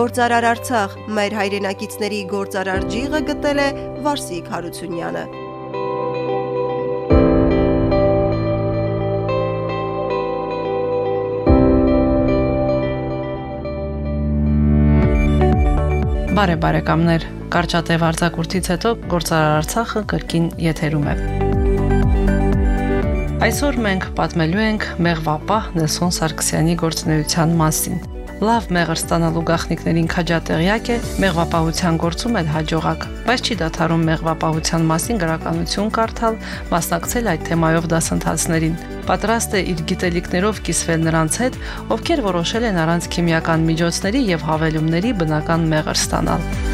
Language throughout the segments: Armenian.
Գործարար Արցախ մեր հայրենակիցների գործարար ջիղը գտել է Վարսիկ Հարությունյանը։ Բարե բարեկամներ, կարճատև արձակուրդից հետո Գործարար Արցախը կրկին եթերում է։ Այսօր մենք պատմելու ենք Մեղվապահ Նելսոն Սարգսյանի գործունեության մասին։ Լավ մեղր ստանալու գաղտնիքներին քաջատեղյակ է, մեղվապահության գործում էլ հաջողակ, բայց չի դադարում մեղվապահության մասին գրականություն կարդալ, մասնակցել այդ թեմայով դասընթացներին։ Պատրաստ է իր գիտելիքներով կիսվել նրանց հետ, ովքեր որոշել են առանց քիմիական միջոցների եւ հավելումների բնական մեղր ստանալ։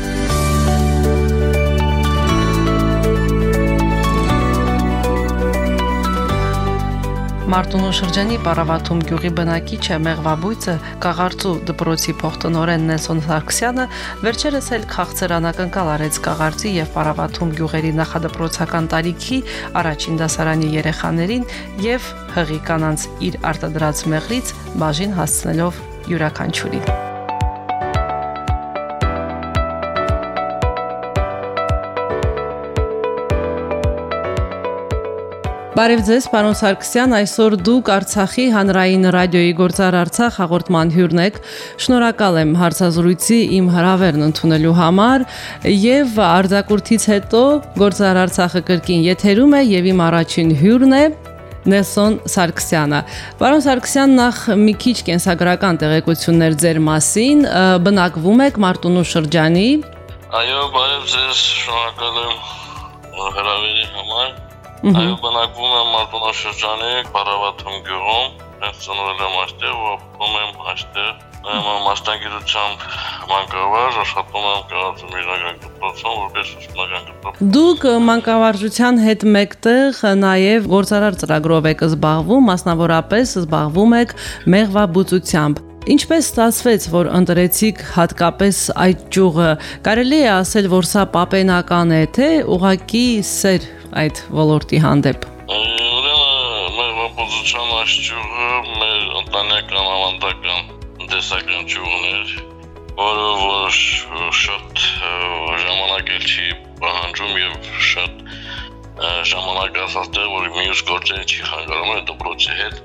Մարտունու շրջանի Պարավաթում գյուղի բնակիչը Մեղվաբույցը Կաղարծու դպրոցի փոխտնօրեն Նեսոն Սարգսյանը վերջերս էլ քաղցր անակնկալ արեց Կաղարծի եւ Պարավաթում գյուղերի նախադպրոցական տարիքի առաջին դասարանի երեխաներին եւ հղի կանանց իր արտադրած մեղրից բաժին հասցնելով յուրաքանչյուրին։ Բարև ձեզ, պարոն Սարգսյան, այսօր դուք Արցախի հանրային ռադիոյի Գործար Արցախ հաղորդման հյուրն եք։ Շնորհակալ եմ հարցազրույցի իմ հրավերն ընդունելու համար եւ արձակուրդից հետո Գործար Արցախը կրկին եթերում է եւ իմ առաջին հյուրն է Նեսոն Սարգսյանը։ Պարոն Սարգսյան, նախ մի քիչ կենսագրական տեղեկություններ ձեր մասին, բնակվում եք Մարտունու շրջանի։ Այո, բարև ձեզ, շնորհակալ եմ հրավերի համար Այո, բնակվում եմ Մարտունաշրջանի Բարավաթում գյուղում, ես ծնվել եմ այստեղ ու ապրում եմ այստեղ։ Եմ մասնագիտությամբ մանկավարժ, աշխատում եմ քաղաքի միջնակարգ դպրոցում, որպես ուսումնական դպրոց։ Դուք մանկավարժության հետ մեկտեղ նաև գործարար ծրագրով եք զբաղվում, մասնավորապես զբաղվում եք մեղվաբուծությամբ։ Ինչպես ստացվեց, որ ընտրեցիք հատկապես այդ ճյուղը։ Կարելի է ասել, որ սա պապենական է, թե ուղակի սեր այդ ոլորտի հանդեպ։ Ուրեմն մեր ոպոզիցիոն աշխյուղը մեր ընտանեկան ավանդական տնտեսական ճյուղն էր, որը որ շատ ժամանակ էլ չի պահանջում եւ շատ ժամանակ ասածներ, որ մյուս գործերը չի խանգարում այդ դպրոցի հետ։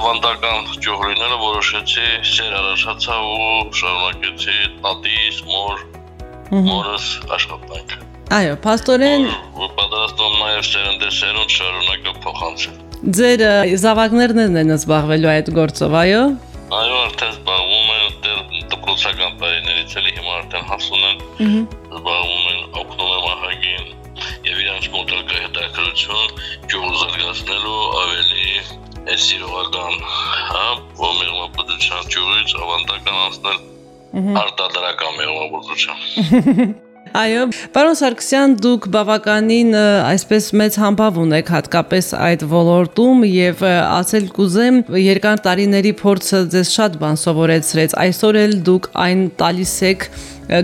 Ավանդական ճյուղերները որոշեցի սեր առաջացավ ու շարունակեցի տատիս, մոր, մորս աշխատանքը։ Այո, աստորեն պատրաստում նաև սերնդեսերունդ շարունակը փոխանցել։ Ձեր զավակներն են զբաղվելու այդ գործով, այո։ Այո, արդեն զբաղվում են դեռ դպրոցական տարիներից էլի հիմա արդեն հասուն են։ Զբաղվում են, օգնում են ահագին եւ իրանց մոտ էլ հետաքրություն ջուրը զարգացնելու ավելի այս սիրողական, հա, ոմեղմապտության ջուրից ավանդական անցնել արտադրական մեղմապտության։ Այո, պարոն Սարգսյան, դուք բավականին այսպես մեծ համբավ ունեք հատկապես այդ ոլորտում եւ ասել կուզեմ, երկար տարիների փորձը ձեզ շատ բան սովորեցրեց։ Այսօր էլ դուք այն տալիս եք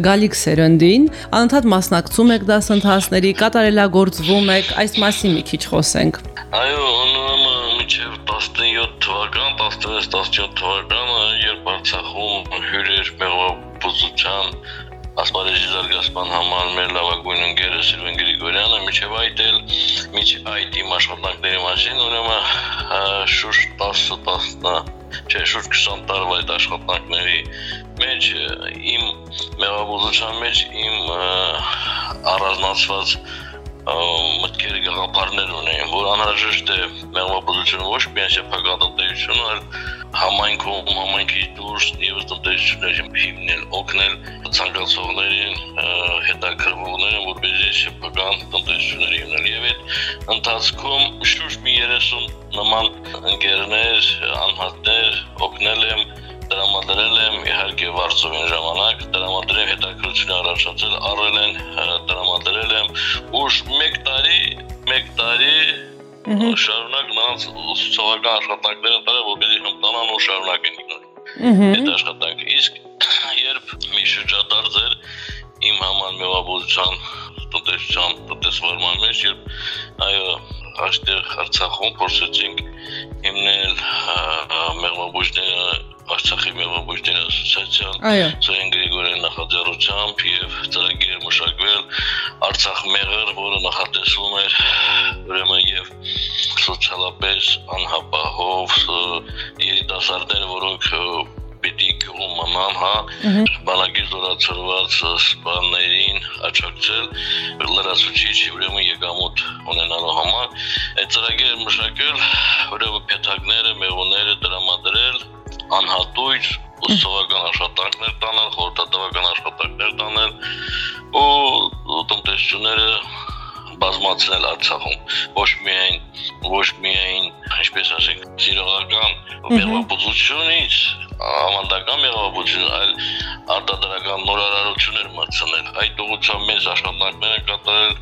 գալիք սերնդին, անընդհատ մասնակցում եք դասընթացների, կատարելագործվում եք, այս մասին մի քիչ խոսենք։ Այո, մինչև 17 թվական, 16-17 թվականը, երբ Արցախում հյուրեր մեղվաբուծության ասպարեզի զարգացման համար մեր լավագույն ընկերը Սիլվեն Գրիգորյանը միջև այդ էլ միջ այդ իմ աշխատանքների մասին ուրեմն շուրջ 10-10 չէ շուրջ 20 տարվա այդ աշխատանքների մեջ իմ մեղաբուծության մեջ իմ առանձնացված մտքերը գաղափարներ ունեին, որ անհրաժեշտ է մեղվաբուծությունը ոչ միայն շփական տնտեսություն, այլ համայնքում համայնքի դուրս եւս տնտեսությունների հիմնել, օգնել ցանկացողներին, հետաքրքրողներին, որպեսզի շփական տնտեսությունների հիմնել եւ այդ ընթացքում շուրջ մի 30 նման ընկերներ, անհատներ օգնել եմ դրամադրել եմ իհարկե վարձովին ժամանակ, դրամադրել հետաքրություն առաջացել, առել են դրամադրել եմ ու 1 տարի, 1 տարի շարունակ նրանց ուսուցողական աշխատանքները տարել, որպեսզի հմտանան ու շարունակեն Այդ աշխատանքը իսկ երբ մի շրջադարձ էր իմ համար մեղաբուծության տնտեսության տնտեսվարման մեջ, երբ այո այստեղ Արցախում փորձեցինք հիմնել մեղվաբույժները Այո։ Սուրեն Գրիգորյան նախաձեռնությամբ եւ ծրագիր մշակվել Արցախ մեղր, որը նախատեսվում էր ուրեմն եւ սոցիալապես անհապահով երիտասարդներ, որոնք պիտի գյուղում մնան, հա, բանակի զորացրված սպաներին աճակցել լրացուցիչ ուրեմն եկամուտ ունենալու համար այդ ծրագիրը մշակել ուրեմն փեթակները, մեղուները դրամադրել անհատույց ուսուցողական աշխատանքներ տանել, խորհրդատվական աշխատանքներ տանել ու տնտեսությունները բազմացնել Արցախում ոչ միայն ոչ միայն ինչպես ասենք ծիրողական մեղվաբուծությունից ավանդական մեղվաբուծություն այլ արտադրական նորարարություններ մտցնել այդ ուղղությամբ մեծ աշխատանքներ են կատարել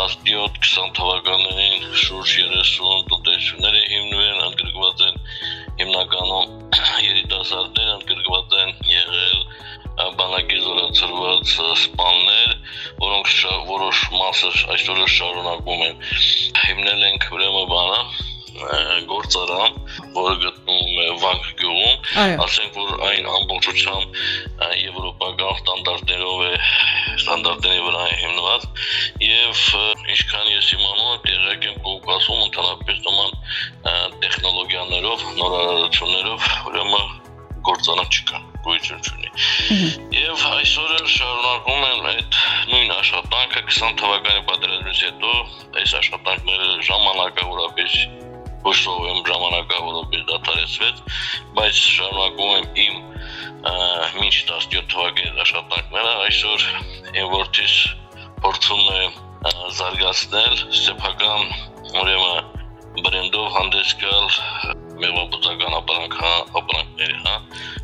17-20 թվականներին շուրջ 30 տնտեսությունները հիմնվել ընդգրկված են հիմնականում երիտասարդներ ընդգրկված են եղել բանակի զորացրված սպաններ, որոնք որոշ մասը այսօր շարունակում են։ Հիմնել ենք ուրեմն բանը գործարան, որը գտնվում է Վանք գյուղում, ասենք որ այն ամբողջությամբ եվրոպական ստանդարտներով է ստանդարտների վրա է հիմնված եւ ինչքան ես իմանում եմ տեղյակ եմ Կովկասում ընդհանրապես նման տեխնոլոգիաներով, նորարարություններով ուրեմն գործանակ չկա գույություն չունի։ Եվ այսօր էլ շարունակում են այդ նույն աշխատանքը 20 թվականի պատերազմից հետո այս աշխատանքները ժամանակավորապես հույսով եմ ժամանակավորապես դադարեցվեց, բայց շարունակում եմ իմ մինչ 17 թվականի աշխատանքները այսօր ինվորտիս փորձում է զարգացնել սեփական ուրեմն բրենդով հանդես գալ մեղվաբուծական ապրանքների, հա,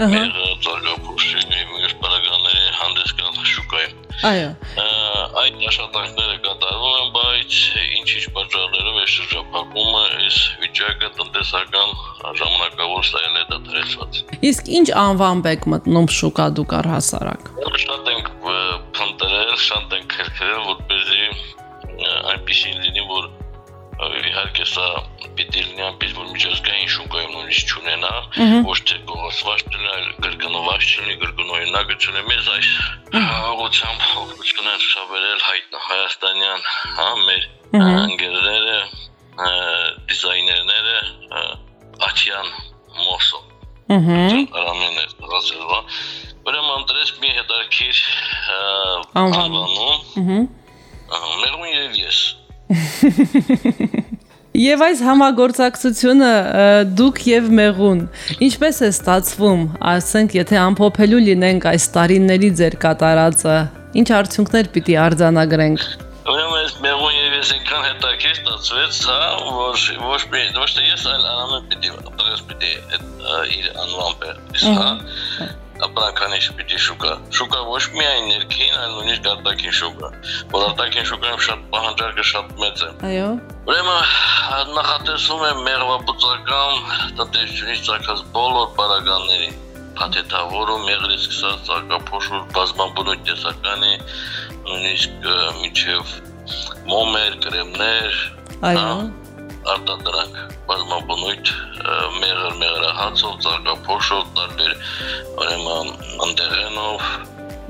մեղը, ծարգապուշի, մյուս պարագաների հանդես գալ շուկայում։ Այո։ Այդ աշխատանքները կատարվում են, բայց ինչ-ինչ պատճառներով է շրջափակումը, այս վիճակը տնտեսական ժամանակավոր սայլ է դադրեցված։ Իսկ ինչ անվամբ եք մտնում շուկա դուք առհասարակ։ Շատ ենք փնտրել, շատ ենք քրքրել, որպեսզի այնպեսին լինի, որ իհարկե սա պիտի լինի այնպես որ միջազգային շուկայում նույնիսկ չունենա ոչ չլինի այլ կրկնված չլինի կրկնօրինակը չլինի մեզ այս ուղղությամբ օգնություն են շաբերել հայաստանյան հա մեր ընկերները դիզայներները Աչյան Մոսո Ահա Արամին է դրացելվա Ուրեմն ընտրես մի հետարքիր անվանում Ահա մերուն եւ ես Եվ այս համագործակցությունը դուք եւ մեղուն ինչպես է ստացվում, ասենք, եթե ամփոփելու լինենք այս տարիների ձեր կատարածը, ինչ արդյունքներ պիտի արձանագրենք։ Ուրեմն այս մեղուն եւ ես այնքան հետաքրքիր ստացվեց, հա, որ ոչ մի ոչ թե ես այլ անամը պիտի դրես պիտի իր անվամբ է, հա ապրանքանի շպիտի շուկա։ Շուկա ոչ միայն ներքին, այլ նույնիսկ արտաքին շուկա։ Որ արտաքին շուկայում շատ պահանջարկը շատ մեծ է։ Այո։ Ուրեմն նախատեսում է մեղվաբուծական տնտեսությունից ցակած բոլոր բարագանների փաթեթավորում մեղրից սկսած ցակափոշուր բազմաբնույթ տեսականի նույնիսկ միջև մոմեր, կրեմներ, այո արտադրանք բազմաբնույթ մեղր մեղրահացով, ծաղկափոշով, տարբեր ուրեմն ընդեղենով,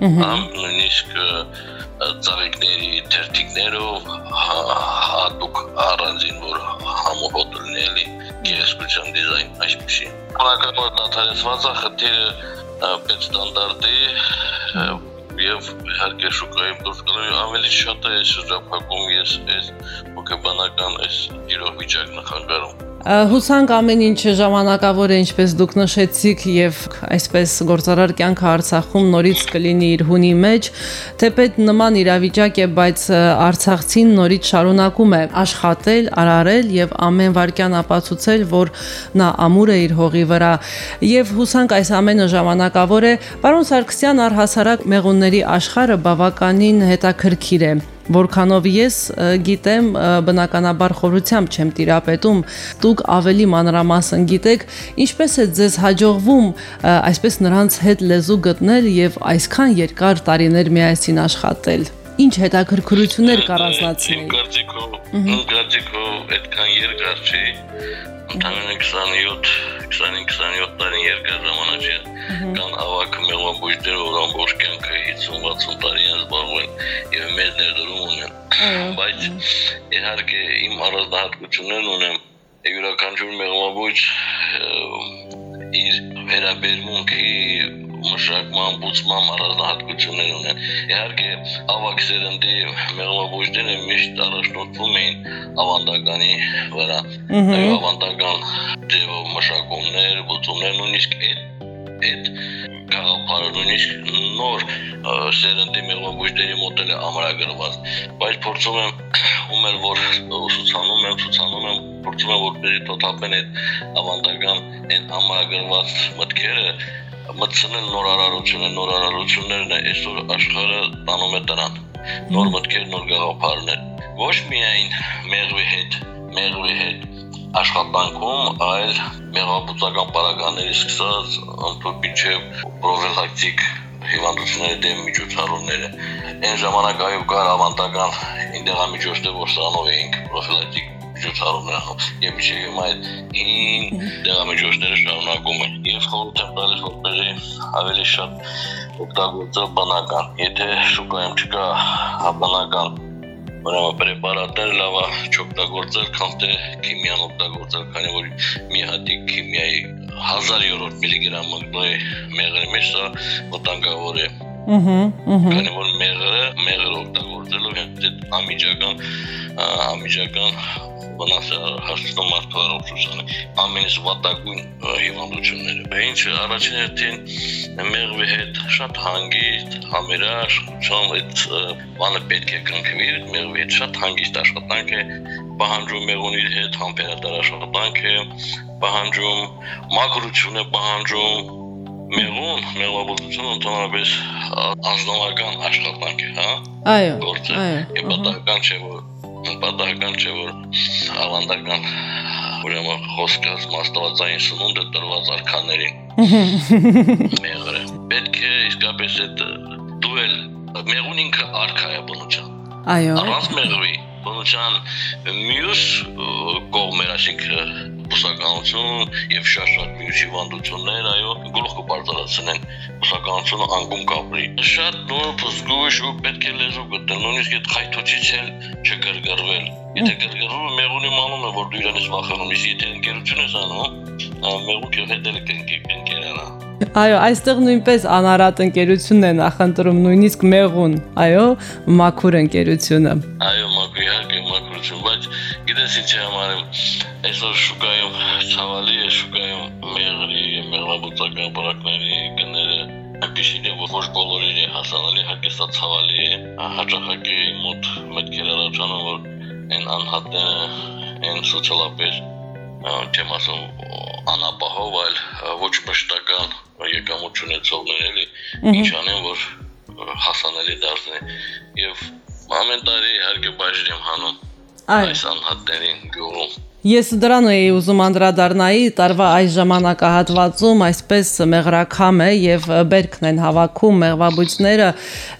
ամ նույնիսկ ծաղիկների թերթիկներով հատուկ առանձին որ համոհոտ լինելի գեղեցկության դիզայն այսպեսի։ Բնակավոր դատարեցված է խնդիրը պետ ստանդարտի եւ իհարկե շուկայում դուրս գալու ավելի շատ է շրջափակում ես այս հոգեբանական այս իրավիճակն նախագարում Հուսանք ամեն ինչ ժամանակավոր է, ինչպես դուք նշեցիք, եւ այսպես գործարար կյանքը Արցախում նորից կլինի իր հունի մեջ, թեպետ նման իրավիճակ է, բայց Արցախցին նորից շարունակում է աշխատել, արարել եւ ամեն վարքյան ապացուցել, որ նա ամուր է իր հողի վրա եւ հուսանք այս ամենը ժամանակավոր է։ Պարոն Սարգսյան, առհասարակ մեղունների աշխարհը բավականին հետաքրքիր է որքանով ես գիտեմ բնականաբար խորությամբ չեմ տիրապետում դուք ավելի մանրամասն գիտեք ինչպես է ձեզ հաջողվում այսպես նրանց հետ լեզու գտնել եւ այսքան երկար տարիներ միասին աշխատել ինչ հետաքրքրություններ կառանձնացնել Գարձիկով գարձիկով այդքան երկար չի ընդհանրապես 27 25-27 տարի երկար ժամանակ չէ կան ավակ մեղվա մեղվաբույսները, որ ամբողջ կյանքը 50-60 տարի են զբաղվել եւ մեծ ներդրում ունեն։ Բայց իհարկե իմ առանձնահատկություններն ունեմ յուրաքանչյուր մեղվաբույս իր վերաբերմունքի մշակման, բուծման առանձնահատկություններ ունեն։ Իհարկե, ավակ սերնդի մեղվաբույսները միշտ առաջնորդվում էին ավանդականի վրա։ Այո, ավանդական ձևով մշակումներ, բուծումներ նույնիսկ այդ այդ գաղափարը նույնիսկ նոր սերնդի մեղվաբույսների մոդել է ամրագրված, բայց փորձում եմ ում էլ որ ուսուցանում եմ, ցուցանում եմ, փորձում եմ որպեսզի տոտալեն այդ ավանդական այն ամրագրված մտքերը մտցնել նոր արարությունը, նոր արարություններն է այսօր աշխարհը տանում է դրան։ Նոր մտքեր, նոր գաղափարներ։ Ոչ միայն մեղվի հետ, մեղվի հետ աշխատանքում, այլ մեղվաբուծական պարագաների սկսած ընդհանուր պրոֆիլակտիկ հիվանդությունների դեմ միջոցառումները։ Այն ժամանակ այո կար ավանդական ինդեղամիջոցներ, որ սրանով էինք պրոֆիլակտիկ միջոցառումներ եւ միշտ հիմա այդ հին դեղամիջոցները շարունակում են եւ խորհուրդ եմ տալիս որպեսզի ավելի շատ օգտագործել բնական եթե շուկայում չկա բնական ուրեմն պրեպարատներ լավ չօգտագործել, քան թե քիմիան օգտագործել, քանի որ մի հատիկ քիմիայի 1000-րդ միլիգրամ մգնոյ մեղրի մեջ սա վտանգավոր է։ Ահա, ահա։ Քանի որ մեղրը, մեղրը օգտագործելով այդ ամիջական ամիջական վնասը հասցնում մարդու առողջությանը ամենից վատագույն հիվանդությունները։ Ինչը առաջին հերթին մեղվի հետ շատ հանգիստ, համերաշխությամբ այդ բանը պետք է կնքվի, մեղվի հետ շատ հանգիստ աշխատանք է պահանջում մեղունի հետ համբերատար աշխատանք է պահանջում, մակրություն է պահանջում, մեղուն, մեղվաբուծությունը ընդհանրապես ազնվական աշխատանք է, հա։ Այո։ Այո։ Եվ պատահական չէ որ պատահական չէ որ ավանդական ուրեմն խոսքած մաստվածային սնունդը տրված արքաներին մեղրը պետք է իսկապես այդ դուել մեղուն ինքը արքա է բնության այո առանց մեղրի բնության մյուս կողմեր այսինքն բուսականություն եւ շատ-շատ մյուս հիվանդություններ, այո, բարձրացնեն բուսականությունը անկում կապրի։ Շատ նոր զգույշ ու պետք է լեզու գտնել, նույնիսկ այդ խայթոչից էլ չգրգռվել։ Եթե գրգռվում է մեղունի մանում է, որ դու իրանից վախենում ես, եթե ընկերություն ես անում, մեղուկ եւ հետել կընկերանա։ Այո, այստեղ նույնպես անարատ ընկերությունն է նախընտրում, նույնիսկ մեղուն, այո, մաքուր ընկերությունը։ Այո, մաքուր իհարկե մաքրություն, բայց գիտես ինչ համար եմ այսօր շուկայում ցավալի է շուկայում մեղրի, մեղրաբուծական բրակների գները այնպեսին է, որ ոչ բոլորին է հասանելի, հակեսա ցավալի է, հաճախակի մոտ մտքեր առաջանում, որ այն անհատները, այն սոցիալապես չեմ ասում անապահով, այլ ոչ մշտական եկամուտ ունեցողներ էլի ինչ անեն որ հասանելի դարձնի եւ ամեն տարի իհարկե բաժին եմ հանում այս անհատներին գյուղում Ես դրան էի ուզում անդրադառնայի տարվա այս ժամանակահատվածում այսպես մեղրակամ է եւ բերքն են հավաքում մեղվաբույծները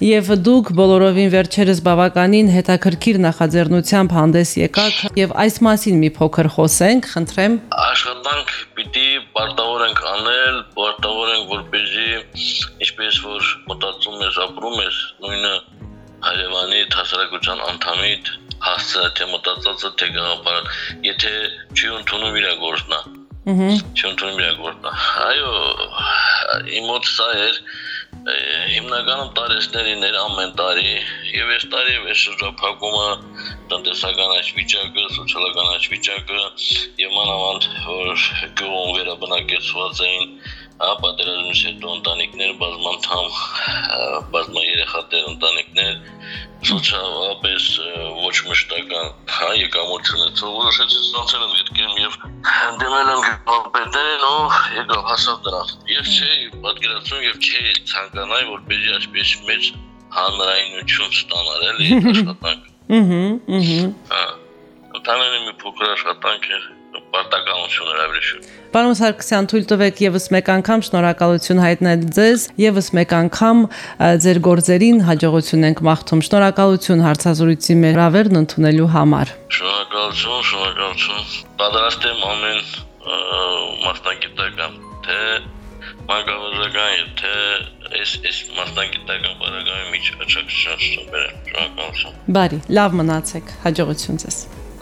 եւ դուք բոլորովին վերջերս բավականին հետաքրքիր նախաձեռնությամբ հանդես եկաք եւ այս մասին մի փոքր խոսենք, խնդրեմ։ Աշխատանք պիտի պարտավոր ենք անել, պարտավոր ենք որպեսզի ինչպես որ մտածում ես, ապրում ես, նույնը հայրենի հասարակության անդամիտ հասցրել թե մտածածը թե գաղափարը եթե չի ընդունում իր գործնա Ահա չի ընդունում իր գործնա այո իմ մոտ սա էր հիմնականում տարեստերին էր ամեն տարի եւ այս տարի այս շրջափակումը տնտեսական այս վիճակը, սոցիալական այս վիճակը եւ մանավանդ որ գյուղում վերաբնակեցված էին հա պատերազմից հետո ընտանիքներ բազմանդամ բազմա երեխաներ ընտանիքներ սոցիալապես ոչ մշտական հա եկամուտ ունեցող որոշեցի ցանցել եմ յետքեմ եւ դեմել եմ գյուղապետերին ու եկավ հասավ դրան եւ չէի պատկերացնում եւ չէի ցանկանայի որպեսզի այսպես մեծ հանրայնություն ստանալ էլի աշխատանք Ահա, ահա։ Հա։ Ընդհանրապես մի փոքր աշխատանք էր պարտականություն հրավիրություն։ Պարոն Սարգսյան, թույլ տվեք եւս մեկ անգամ շնորհակալություն հայտնել ձեզ, եւս մեկ անգամ ձեր գործերին հաջողություն ենք մաղթում։ Շնորհակալություն հարցազրույցի մեր հավերն ընդունելու համար։ Շնորհակալություն, շնորհակալություն։ Պատրաստ եմ ամեն մասնագիտական թե մանկավարժական թե այս այս մասնագիտական բարակամի միջ աչակցություն բերեմ։ Շնորհակալություն։ Բարի, լավ մնացեք։ Հաջողություն ձեզ։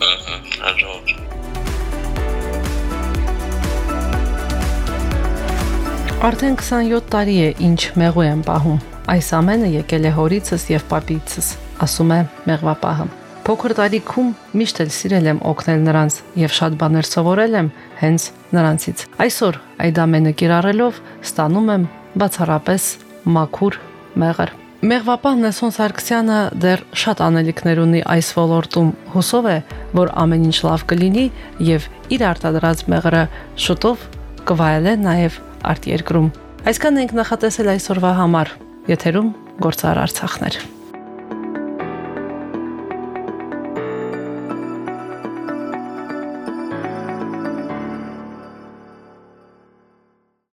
Ահա, հաջողություն։ Արդեն 27 տարի է ինչ մեղու եմ պահում։ Այս ամենը եկել է հորիցս եւ պապիցս, ասում է մեղվապահը։ Փոքր տարիքում միշտ էլ սիրել եմ օգնել նրանց եւ շատ բաներ սովորել եմ հենց նրանցից։ Այսօր այդ ամենը կիրառելով ստանում եմ բացառապես մաքուր մեղր։ Մեղվապահ Նեսոն Սարգսյանը դեռ շատ անելիքներ ունի այս ոլորտում։ Հուսով է, որ ամեն ինչ լավ կլինի եւ իր արտադրած մեղրը շուտով կվայելե նաեւ արտերկրում։ Այսքան ենք նախատեսել այսօրվա համար։ Եթերում գործար Արցախներ։